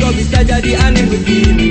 go bisa jadi aneh. everything.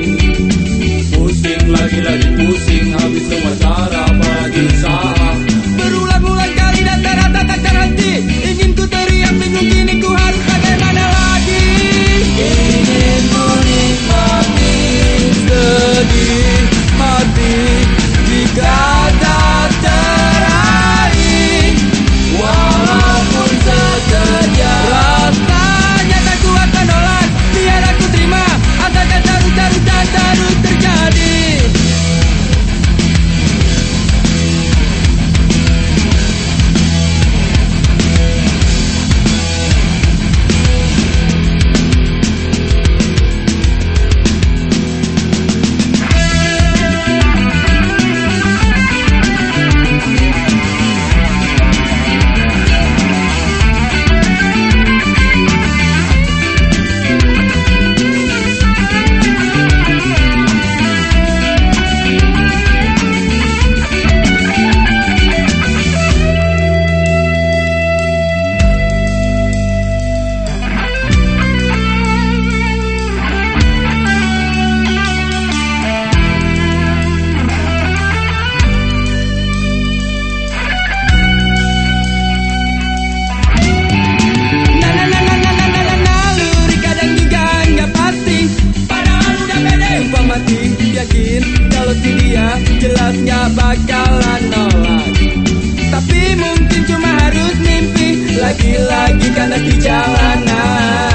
jelas gak bakalan nolak. Tapi mungkin cuma harus mimpi. Lagi-lagi kandas di jalanan.